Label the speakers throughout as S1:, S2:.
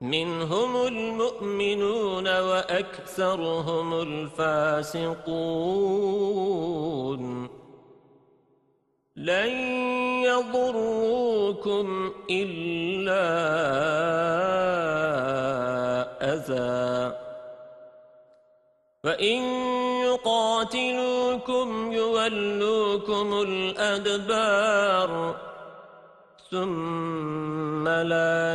S1: مِنْهُمُ الْمُؤْمِنُونَ وَأَكْثَرُهُمُ الْفَاسِقُونَ. لَنْ يَضُرُّوكُمْ إِلَّا أَذًى. وَإِنْ يُقَاتِلُوكُمْ يُوَلُّوكُمُ الْأَدْبَارَ ثُمَّ لَا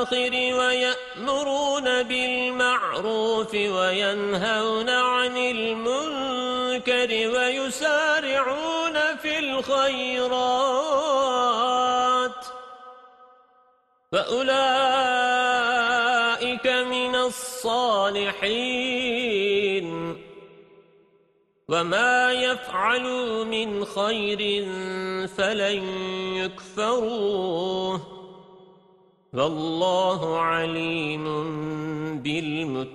S1: وَيَأْمُرُونَ بِالْمَعْرُوفِ وَيَنْهَوْنَ عَنِ الْمُنكَرِ وَيُسَارِعُونَ فِي الْخَيْرَاتِ وَأُولَئِكَ مِنَ الصَّالِحِينَ وَمَا يَفْعَلُوا مِنْ خَيْرٍ فَلَنْ يُكْفَرُوهُ وَاللَّهُ عَلِيمٌ بِالْمُتَّقِينَ.